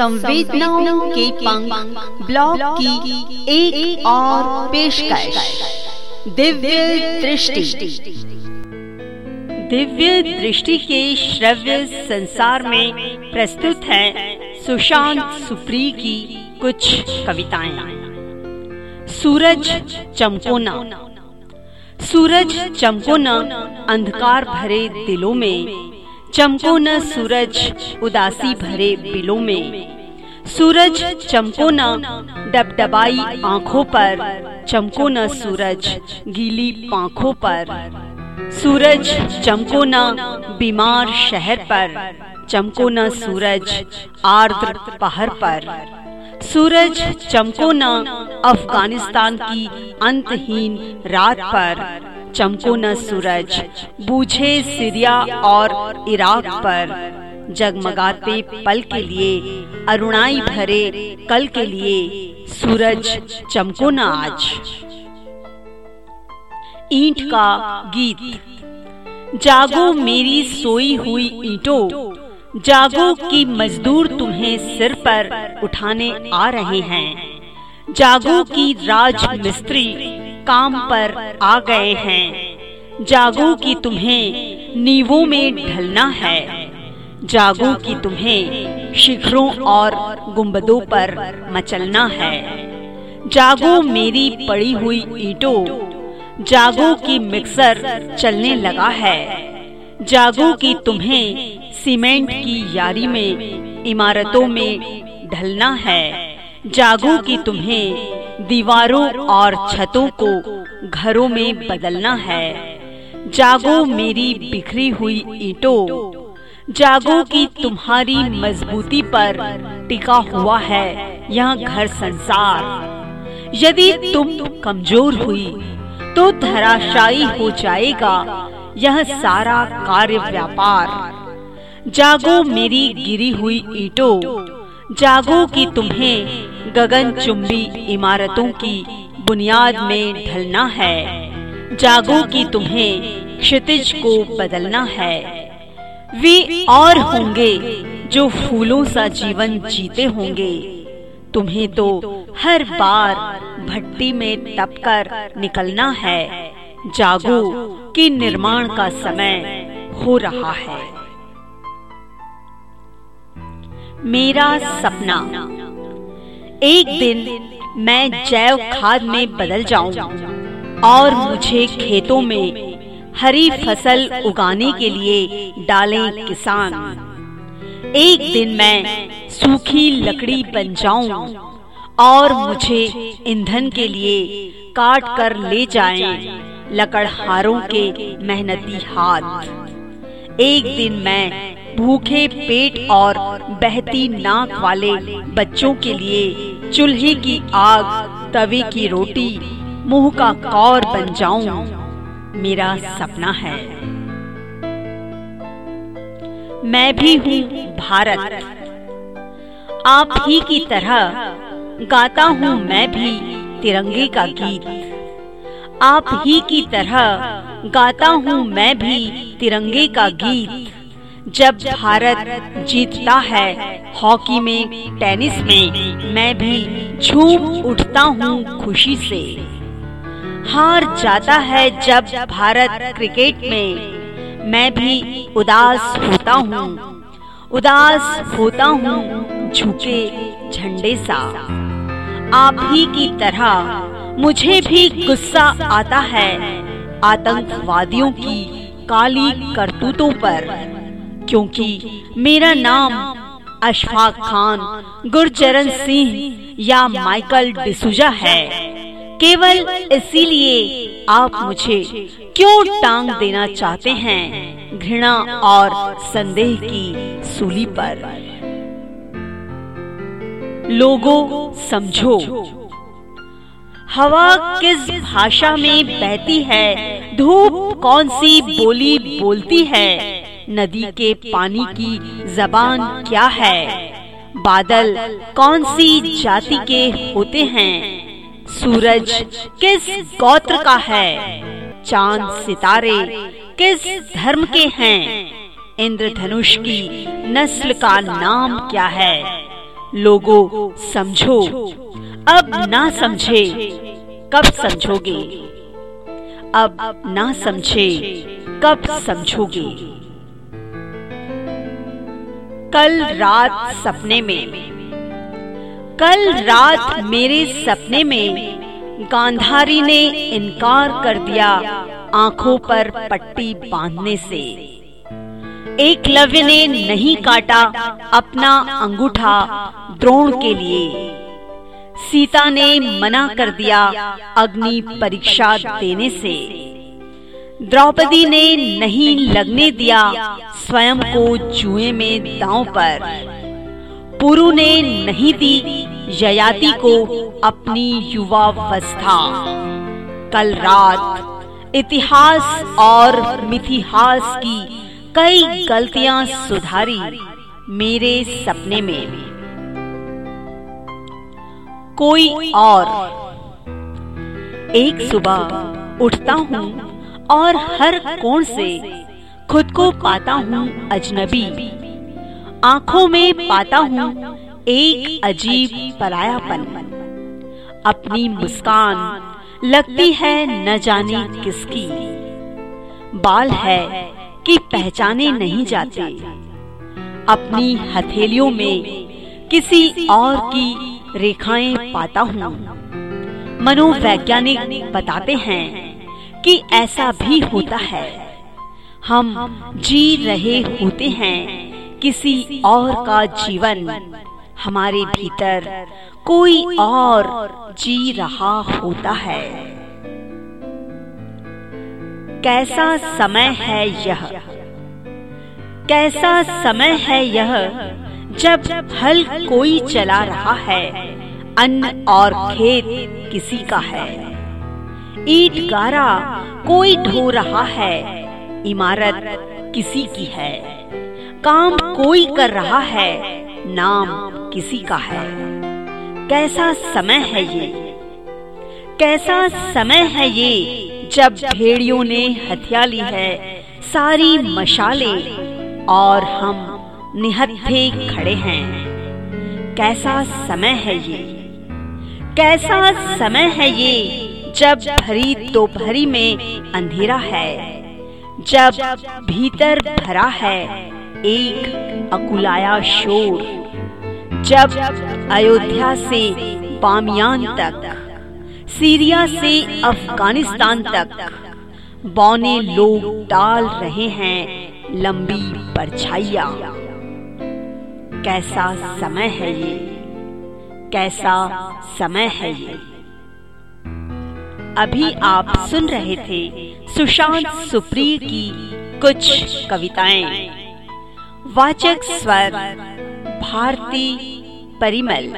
संवेदनाओं के पंख ब्लॉग की एक, और पेशकश। दिव्य दृष्टि। दिव्य दृष्टि के श्रव्य संसार में प्रस्तुत है सुशांत सुप्री की कुछ कविताएँ। सूरज चमकोना। सूरज चमकोना अंधकार भरे दिलों में चमको न सूरज, उदासी भरे बिलों में। सूरज चमको न डबडबाई आँखों पर, चमको न सूरज गीली पाखों पर। सूरज चमको न बीमार शहर पर, चमको न सूरज आर्द्र पहाड़ पर। सूरज चमको न अफ़गानिस्तान की अंतहीन रात पर चमको न सूरज, बूझे सीरिया और इराक पर। जगमगाते पल के लिए, अरुणाई भरे कल के लिए, सूरज चमको न आज। ईंट का गीत, जागो मेरी सोई हुई ईंटों, जागो की मजदूर तुम्हें सिर पर उठाने आ रहे हैं। जागो की राज मिस्त्री काम पर आ गए हैं। जागो की तुम्हें नीवों में ढलना है। जागो की तुम्हें शिखरों और गुंबदों पर मचलना है। जागो मेरी पड़ी हुई ईटों। जागो की मिक्सर चलने लगा है। जागो की तुम्हें सीमेंट की यारी में इमारतों में ढलना है। जागो की तुम्हें दीवारों और छतों को घरों में बदलना है। जागो मेरी बिखरी हुई ईटों। जागो की तुम्हारी मजबूती पर टिका हुआ है यह घर संसार। यदि तुम कमज़ोर हुई तो धराशायी हो जाएगा यह सारा कार्य व्यापार। जागो मेरी गिरी हुई ईटों। जागो की तुम्हें गगन चुंबी इमारतों की बुनियाद में ढलना है। जागो की तुम्हें क्षितिज को बदलना है। वे और होंगे जो फूलों सा जीवन जीते होंगे। तुम्हें तो हर बार भट्टी में तपकर निकलना है। जागो कि निर्माण का समय हो रहा है। मेरा सपना एक दिन मैं जैव खाद में बदल जाऊँ और मुझे खेतों में हरी फ़सल उगाने के लिए डालें किसान। एक दिन मैं सूखी लकड़ी बन जाऊँ और मुझे ईंधन के लिए काट कर ले जाएँ लकड़हारों के मेहनती हाथ। एक दिन मैं भूखे पेट और बहती नाक वाले बच्चों के लिए चूल्हे की आग, तवे की रोटी, मुँह का कौर बन जाऊँ, मेरा सपना है। मैं भी हूँ भारत। आप ही की तरह गाता हूँ मैं भी तिरंगे का गीत। आप ही की तरह गाता हूँ मैं भी तिरंगे का गीत। जब भारत जीतता है हॉकी में, टेनिस में, मैं भी झूम उठता हूँ खुशी से। हार जाता है जब भारत क्रिकेट में, मैं भी उदास होता हूँ, उदास होता हूँ झुके झंडे सा। आप ही की तरह मुझे भी गुस्सा आता है आतंकवादियों की काली करतूतों पर। क्योंकि मेरा नाम अशफाक खान, गुरचरण सिंह या माइकल डिसूजा है। केवल इसीलिए आप मुझे क्यों टांग देना चाहते हैं घृणा और संदेह की सूली पर? लोगों, समझो, हवा किस भाषा में बहती है, धूप कौन सी बोली बोलती है नदी के पानी की जबान क्या है? बादल कौन सी जाति के होते हैं? सूरज किस गोत्र का है? चाँद सितारे किस धर्म के हैं? इंद्रधनुष की नस्ल का नाम क्या है? लोगों समझो। अब ना समझे। कब समझोगे? अब ना समझे। कब समझोगे? कल रात सपने में। कल रात मेरे सपने में गांधारी ने इनकार कर दिया आँखों पर पट्टी बांधने से। एक लव्य ने नहीं काटा अपना अंगूठा द्रोण के लिए। सीता ने मना कर दिया अग्नि परीक्षा देने से। द्रौपदी ने नहीं लगने दिया स्वयं को जुए में दांव पर। पुरु ने नहीं दी ययाति को अपनी युवावस्था। कल रात इतिहास और मिथिहास की कई गलतियाँ सुधारी मेरे सपने में। कोई और। एक सुबह उठता हूँ और हर कोण से खुद को पाता हूँ अजनबी। आँखों में पाता हूँ एक अजीब परायापन। अपनी मुस्कान लगती है न जाने किसकी। बाल है कि पहचाने नहीं जाते। अपनी हथेलियों में किसी और की रेखाएँ पाता हूँ। मनोवैज्ञानिक बताते हैं कि ऐसा भी होता है। हम जी रहे होते हैं किसी और का जीवन। हमारे भीतर कोई और जी रहा होता है। कैसा समय है यह? कैसा समय है यह जब हल कोई चला रहा है? अन्न और खेत किसी का है? ईट गारा कोई ढो रहा है। इमारत किसी की है। काम कोई कर रहा है, नाम किसी का है। कैसा समय है ये? कैसा समय है ये जब भेड़ियों ने हथिया ली है, सारी मशाले और हम निहत्थे खड़े हैं। कैसा समय है ये? कैसा समय है ये जब भरी दोपहरी में अंधेरा है, जब भीतर भरा है एक अकुलाया शोर, जब अयोध्या से बामियान तक, सीरिया से अफ़गानिस्तान तक बौने लोग डाल रहे हैं लंबी परछाइया। कैसा समय है ये? कैसा समय है ये? अभी आप सुन रहे थे सुशांत सुप्रिय की कुछ कविताएँ। वाचक स्वर भारती परिमल।